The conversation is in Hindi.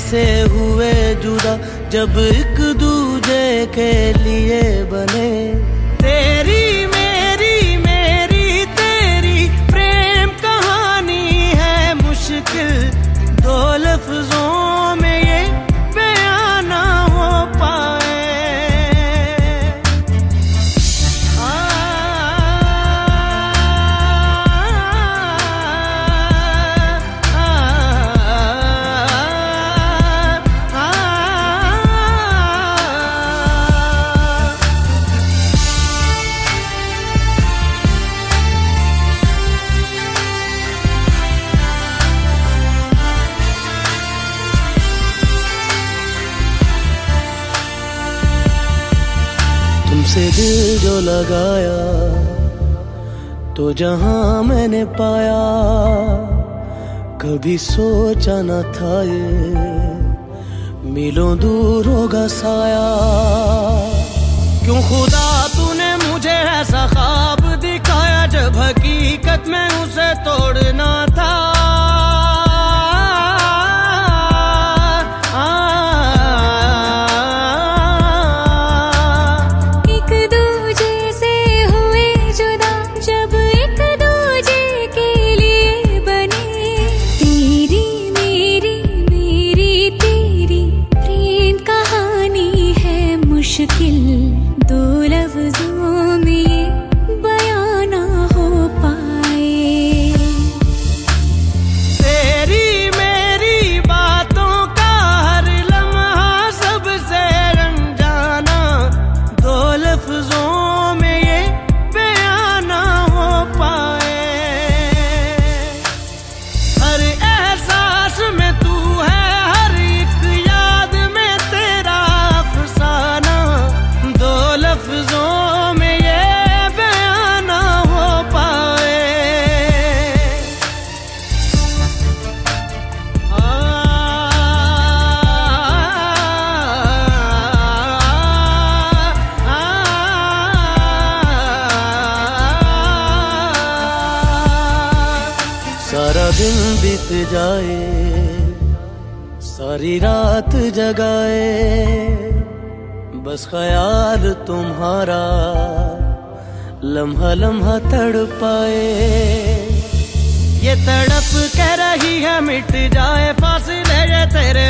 से हुए जुदा जब एक दूजे के लिए तुमसे दिल जो लगाया तो जहाँ मैंने पाया, कभी सोचा न था ये, मिलो दूर होगा साया। क्यों खुदा तूने मुझे ऐसा ख्वाब दिखाया, जब हकीकत में उसे तोड़ना सारा दिन बीत जाए, सारी रात जगाए। बस ख्याल तुम्हारा लम्हा लम्हा तड़ पाए ये तड़प कह रही है, मिट जाए, फासले ये तेरे